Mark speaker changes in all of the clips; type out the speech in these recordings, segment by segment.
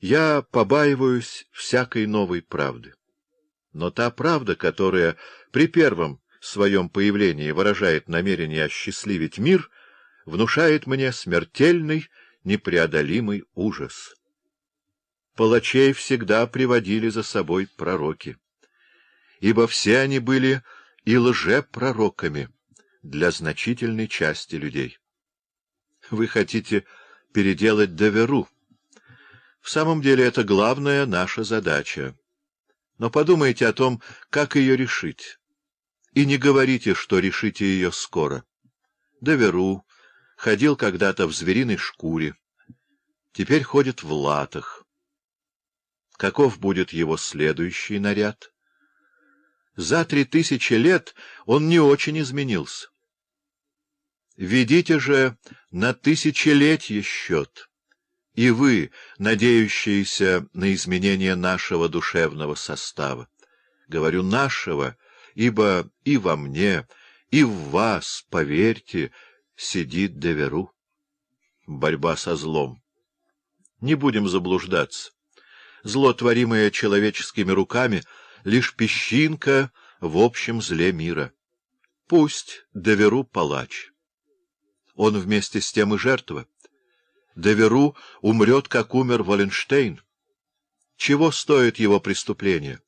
Speaker 1: Я побаиваюсь всякой новой правды. Но та правда, которая при первом своем появлении выражает намерение осчастливить мир, внушает мне смертельный, непреодолимый ужас. Палачей всегда приводили за собой пророки, ибо все они были и лжепророками для значительной части людей. Вы хотите переделать Деверу. В самом деле это главная наша задача. Но подумайте о том, как ее решить. И не говорите, что решите ее скоро. Деверу ходил когда-то в звериной шкуре, теперь ходит в латах. Каков будет его следующий наряд? За три тысячи лет он не очень изменился. Ведите же на тысячелетие счет, и вы, надеющиеся на изменение нашего душевного состава. Говорю «нашего», ибо и во мне, и в вас, поверьте, сидит Деверу. Борьба со злом. Не будем заблуждаться. Зло, творимое человеческими руками, — лишь песчинка в общем зле мира. Пусть Деверу палач он вместе с тем и жертва. Деверу умрет, как умер Валенштейн. Чего стоит его преступление?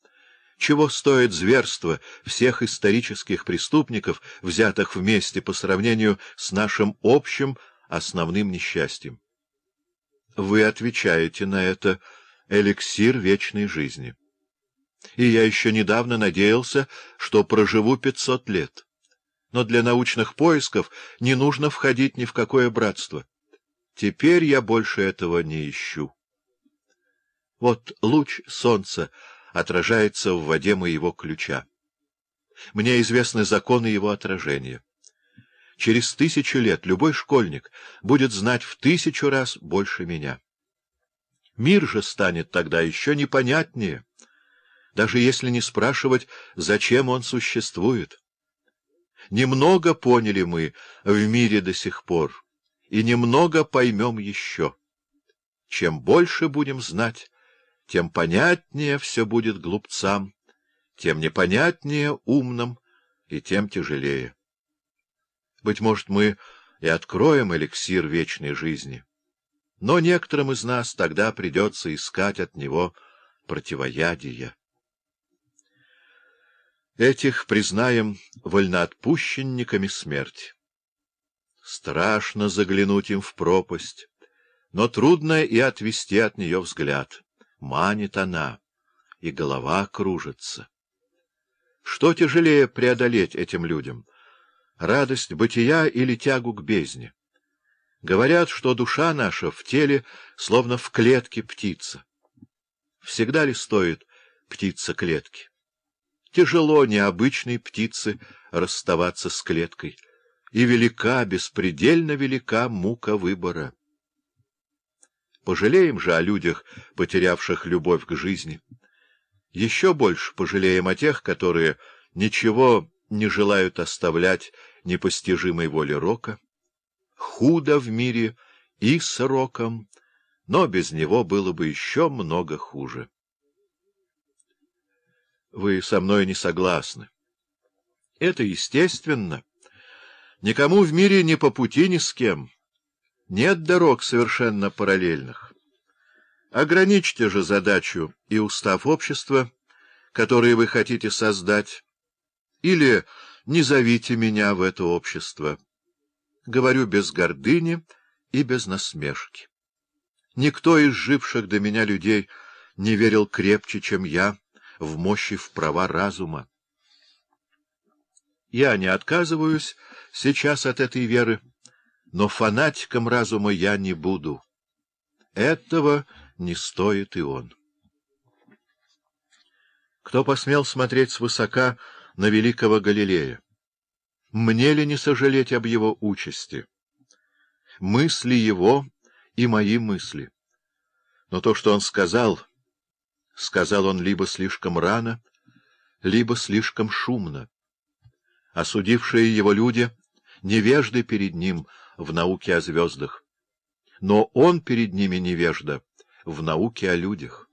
Speaker 1: Чего стоит зверство всех исторических преступников, взятых вместе по сравнению с нашим общим основным несчастьем? Вы отвечаете на это эликсир вечной жизни. И я еще недавно надеялся, что проживу пятьсот лет но для научных поисков не нужно входить ни в какое братство. Теперь я больше этого не ищу. Вот луч солнца отражается в воде моего ключа. Мне известны законы его отражения. Через тысячу лет любой школьник будет знать в тысячу раз больше меня. Мир же станет тогда еще непонятнее, даже если не спрашивать, зачем он существует. Немного поняли мы в мире до сих пор, и немного поймем еще. Чем больше будем знать, тем понятнее все будет глупцам, тем непонятнее умным и тем тяжелее. Быть может, мы и откроем эликсир вечной жизни, но некоторым из нас тогда придется искать от него противоядия. Этих признаем вольноотпущенниками смерти. Страшно заглянуть им в пропасть, но трудно и отвести от нее взгляд. Манит она, и голова кружится. Что тяжелее преодолеть этим людям? Радость бытия или тягу к бездне? Говорят, что душа наша в теле, словно в клетке птица. Всегда ли стоит птица клетки? Тяжело необычной птице расставаться с клеткой, и велика, беспредельно велика мука выбора. Пожалеем же о людях, потерявших любовь к жизни. Еще больше пожалеем о тех, которые ничего не желают оставлять непостижимой воле рока. Худо в мире и с роком, но без него было бы еще много хуже. Вы со мной не согласны. Это естественно. Никому в мире не по пути ни с кем. Нет дорог совершенно параллельных. Ограничьте же задачу и устав общества, которые вы хотите создать, или не зовите меня в это общество. Говорю без гордыни и без насмешки. Никто из живших до меня людей не верил крепче, чем я, в мощи в права разума. Я не отказываюсь сейчас от этой веры, но фанатиком разума я не буду. Этого не стоит и он. Кто посмел смотреть свысока на великого Галилея? Мне ли не сожалеть об его участи? Мысли его и мои мысли. Но то, что он сказал... Сказал он либо слишком рано, либо слишком шумно. Осудившие его люди невежды перед ним в науке о звездах. Но он перед ними невежда в науке о людях.